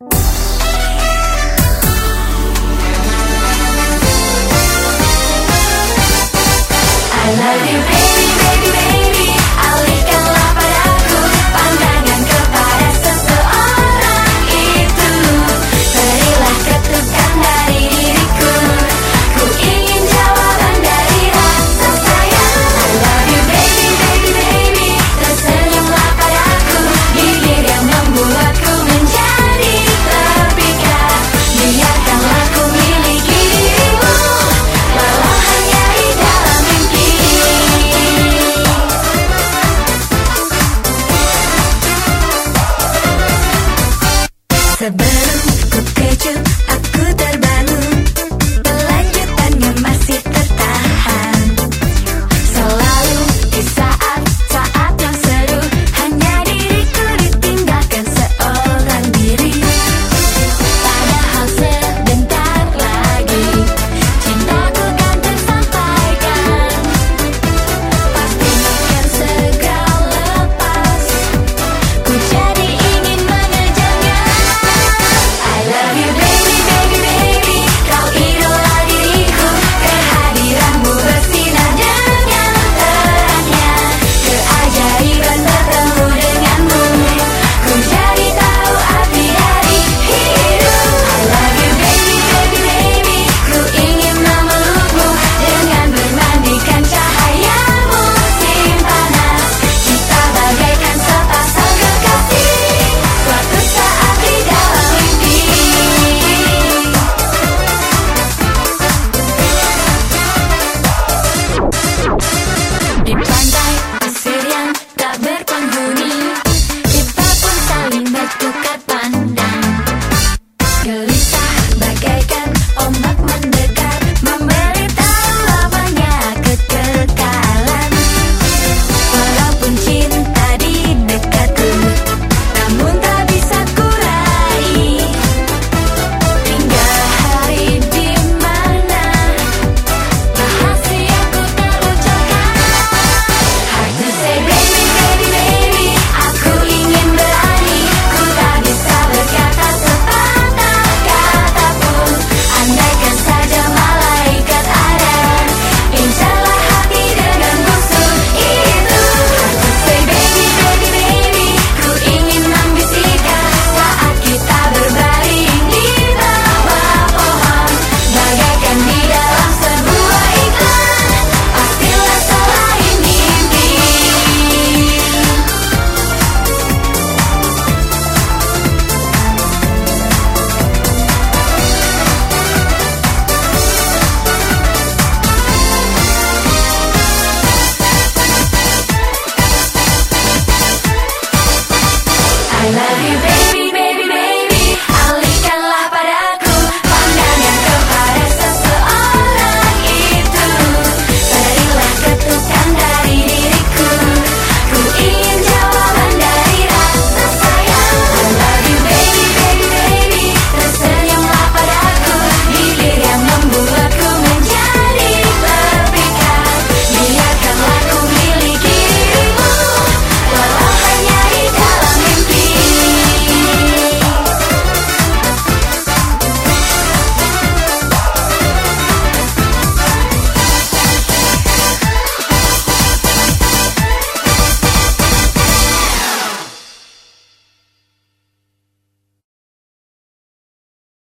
I love you, baby. better could get you.